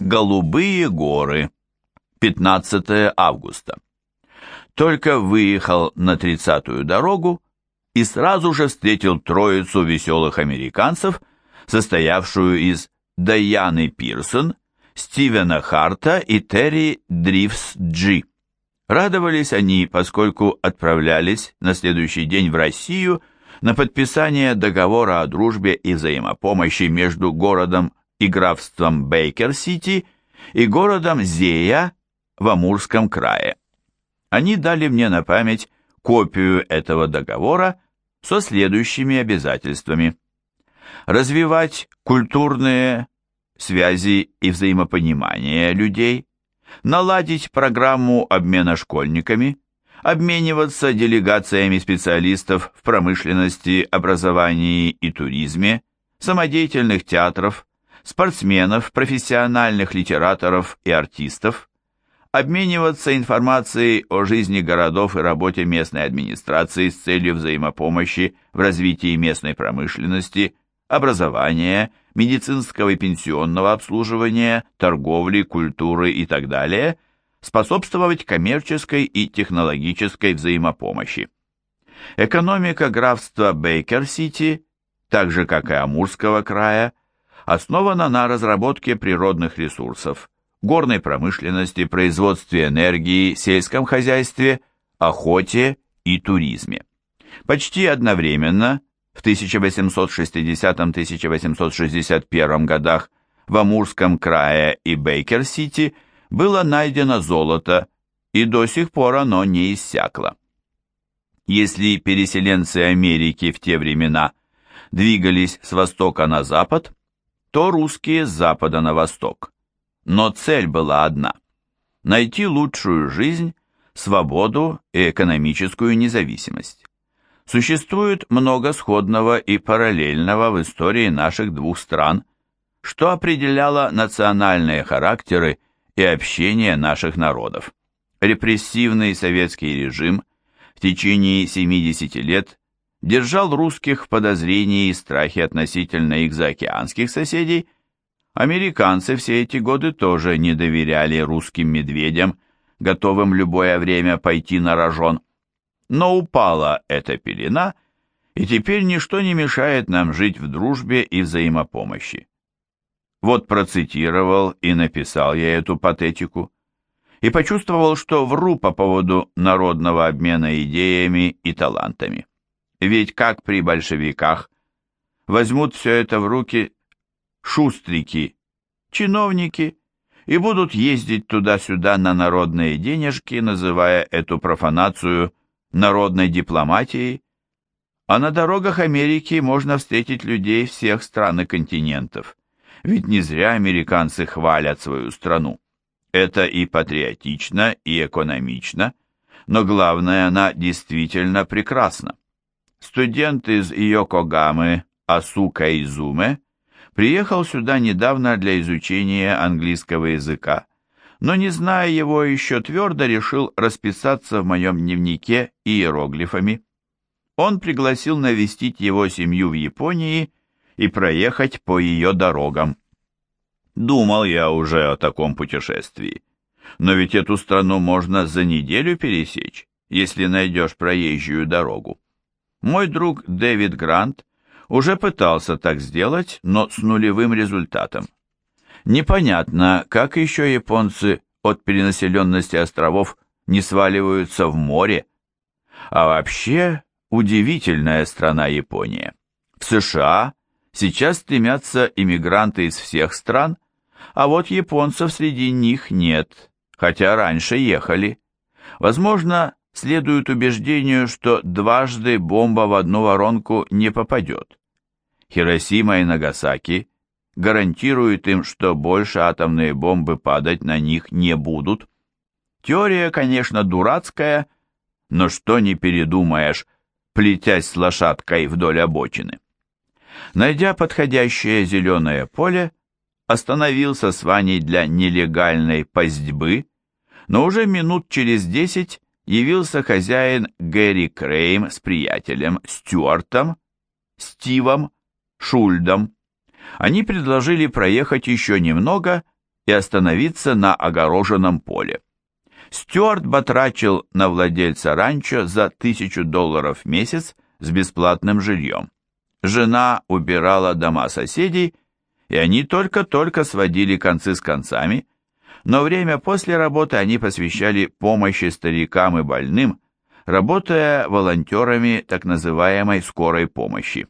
Голубые горы. 15 августа. Только выехал на тридцатую дорогу и сразу же встретил троицу веселых американцев, состоявшую из Даяны Пирсон, Стивена Харта и Терри Дрифс Джи. Радовались они, поскольку отправлялись на следующий день в Россию на подписание договора о дружбе и взаимопомощи между городом и графством Бейкер-Сити и городом Зея в Амурском крае. Они дали мне на память копию этого договора со следующими обязательствами. Развивать культурные связи и взаимопонимание людей, наладить программу обмена школьниками, обмениваться делегациями специалистов в промышленности, образовании и туризме, самодеятельных театров, спортсменов, профессиональных литераторов и артистов, обмениваться информацией о жизни городов и работе местной администрации с целью взаимопомощи в развитии местной промышленности, образования, медицинского и пенсионного обслуживания, торговли, культуры и так далее, способствовать коммерческой и технологической взаимопомощи. Экономика графства Бейкер-Сити, так же как и Амурского края, основана на разработке природных ресурсов, горной промышленности, производстве энергии, сельском хозяйстве, охоте и туризме. Почти одновременно в 1860-1861 годах в Амурском крае и Бейкер-Сити было найдено золото, и до сих пор оно не иссякло. Если переселенцы Америки в те времена двигались с востока на запад, то русские с запада на восток. Но цель была одна – найти лучшую жизнь, свободу и экономическую независимость. Существует много сходного и параллельного в истории наших двух стран, что определяло национальные характеры и общение наших народов. Репрессивный советский режим в течение 70 лет держал русских в подозрении и страхе относительно их заокеанских соседей, американцы все эти годы тоже не доверяли русским медведям, готовым любое время пойти на рожон. Но упала эта пелена, и теперь ничто не мешает нам жить в дружбе и взаимопомощи. Вот процитировал и написал я эту патетику, и почувствовал, что вру по поводу народного обмена идеями и талантами. Ведь как при большевиках возьмут все это в руки шустрики, чиновники, и будут ездить туда-сюда на народные денежки, называя эту профанацию народной дипломатией, а на дорогах Америки можно встретить людей всех стран и континентов, ведь не зря американцы хвалят свою страну. Это и патриотично, и экономично, но главное, она действительно прекрасна. Студент из Йокогамы Асука Изуме приехал сюда недавно для изучения английского языка, но не зная его еще твердо, решил расписаться в моем дневнике иероглифами. Он пригласил навестить его семью в Японии и проехать по ее дорогам. Думал я уже о таком путешествии. Но ведь эту страну можно за неделю пересечь, если найдешь проезжую дорогу. Мой друг Дэвид Грант уже пытался так сделать, но с нулевым результатом. Непонятно, как еще японцы от перенаселенности островов не сваливаются в море. А вообще удивительная страна Япония. В США сейчас стремятся иммигранты из всех стран, а вот японцев среди них нет, хотя раньше ехали. Возможно, следует убеждению, что дважды бомба в одну воронку не попадет. Хиросима и Нагасаки гарантируют им, что больше атомные бомбы падать на них не будут. Теория, конечно, дурацкая, но что не передумаешь, плетясь с лошадкой вдоль обочины. Найдя подходящее зеленое поле, остановился с Ваней для нелегальной пастьбы, но уже минут через десять явился хозяин Гэри Крейм с приятелем Стюартом, Стивом, Шульдом. Они предложили проехать еще немного и остановиться на огороженном поле. Стюарт батрачил на владельца ранчо за тысячу долларов в месяц с бесплатным жильем. Жена убирала дома соседей, и они только-только сводили концы с концами, но время после работы они посвящали помощи старикам и больным, работая волонтерами так называемой скорой помощи.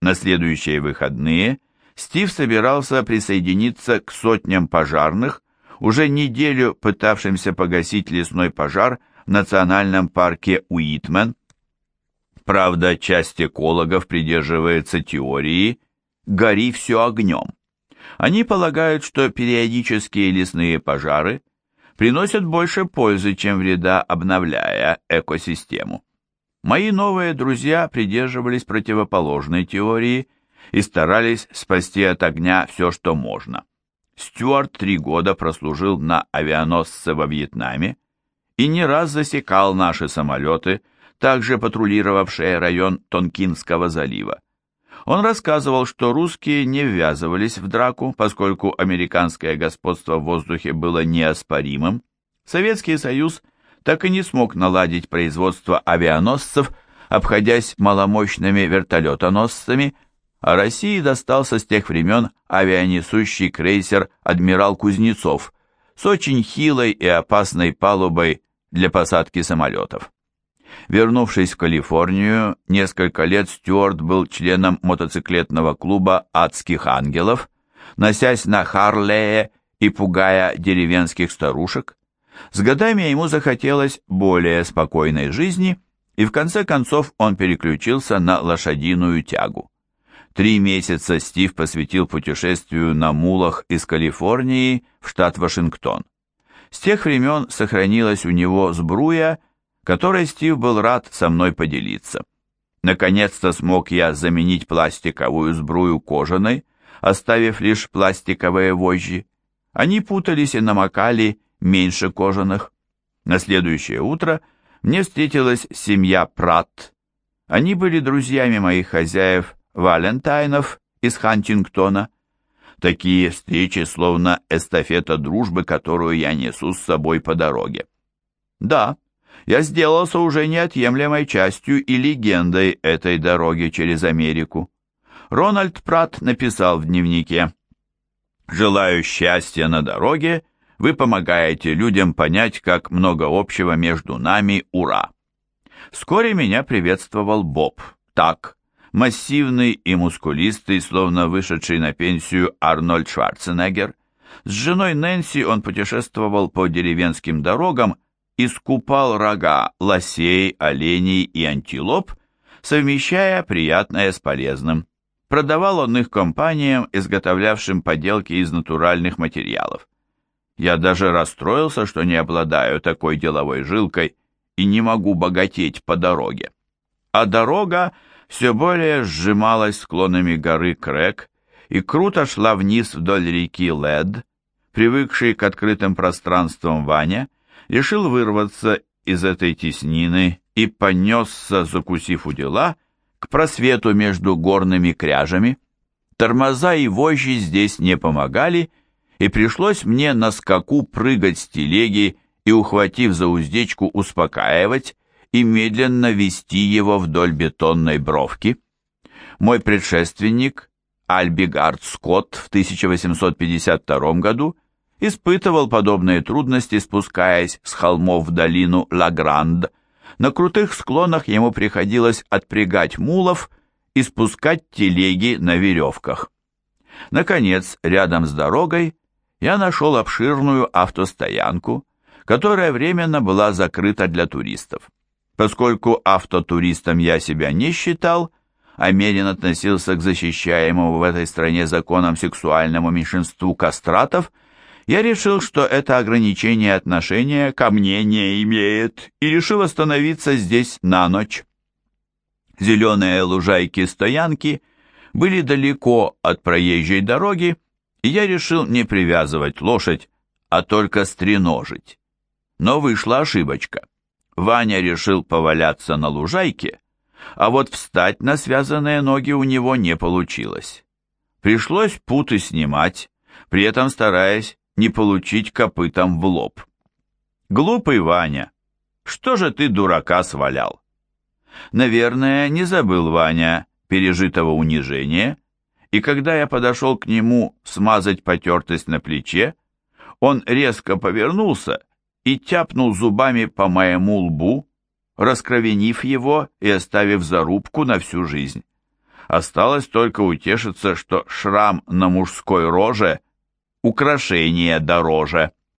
На следующие выходные Стив собирался присоединиться к сотням пожарных, уже неделю пытавшимся погасить лесной пожар в национальном парке Уитмен. Правда, часть экологов придерживается теории «гори все огнем». Они полагают, что периодические лесные пожары приносят больше пользы, чем вреда, обновляя экосистему. Мои новые друзья придерживались противоположной теории и старались спасти от огня все, что можно. Стюарт три года прослужил на авианосце во Вьетнаме и не раз засекал наши самолеты, также патрулировавшие район Тонкинского залива. Он рассказывал, что русские не ввязывались в драку, поскольку американское господство в воздухе было неоспоримым. Советский Союз так и не смог наладить производство авианосцев, обходясь маломощными вертолетоносцами – а России достался с тех времен авианесущий крейсер «Адмирал Кузнецов» с очень хилой и опасной палубой для посадки самолетов. Вернувшись в Калифорнию, несколько лет Стюарт был членом мотоциклетного клуба «Адских ангелов», носясь на Харлее и пугая деревенских старушек. С годами ему захотелось более спокойной жизни, и в конце концов он переключился на лошадиную тягу. Три месяца Стив посвятил путешествию на мулах из Калифорнии в штат Вашингтон. С тех времен сохранилась у него сбруя, которой Стив был рад со мной поделиться. Наконец-то смог я заменить пластиковую сбрую кожаной, оставив лишь пластиковые вожжи. Они путались и намокали меньше кожаных. На следующее утро мне встретилась семья Пратт. Они были друзьями моих хозяев Валентайнов из Хантингтона. Такие встречи словно эстафета дружбы, которую я несу с собой по дороге. Да, я сделался уже неотъемлемой частью и легендой этой дороги через Америку. Рональд Пратт написал в дневнике «Желаю счастья на дороге, вы помогаете людям понять, как много общего между нами, ура!» Вскоре меня приветствовал Боб, так, массивный и мускулистый, словно вышедший на пенсию Арнольд Шварценеггер. С женой Нэнси он путешествовал по деревенским дорогам и скупал рога лосей, оленей и антилоп, совмещая приятное с полезным. Продавал он их компаниям, изготовлявшим поделки из натуральных материалов. Я даже расстроился, что не обладаю такой деловой жилкой и не могу богатеть по дороге. А дорога все более сжималась склонами горы Крэк и круто шла вниз вдоль реки Лед, привыкший к открытым пространствам Ваня, решил вырваться из этой теснины и понесся, закусив у дела, к просвету между горными кряжами. Тормоза и вожжи здесь не помогали, и пришлось мне на скаку прыгать с телеги и, ухватив за уздечку, успокаивать, и медленно вести его вдоль бетонной бровки. Мой предшественник, Альбигард Скотт, в 1852 году испытывал подобные трудности, спускаясь с холмов в долину Лагранд. На крутых склонах ему приходилось отпрягать мулов и спускать телеги на веревках. Наконец, рядом с дорогой я нашел обширную автостоянку, которая временно была закрыта для туристов. Поскольку автотуристом я себя не считал, а Мерин относился к защищаемому в этой стране законом сексуальному меньшинству кастратов, я решил, что это ограничение отношения ко мне не имеет, и решил остановиться здесь на ночь. Зеленые лужайки-стоянки были далеко от проезжей дороги, и я решил не привязывать лошадь, а только стреножить. Но вышла ошибочка. Ваня решил поваляться на лужайке, а вот встать на связанные ноги у него не получилось. Пришлось путы снимать, при этом стараясь не получить копытом в лоб. Глупый Ваня, что же ты дурака свалял? Наверное, не забыл Ваня пережитого унижения, и когда я подошел к нему смазать потертость на плече, он резко повернулся и тяпнул зубами по моему лбу, раскровенив его и оставив зарубку на всю жизнь. Осталось только утешиться, что шрам на мужской роже — украшение дороже.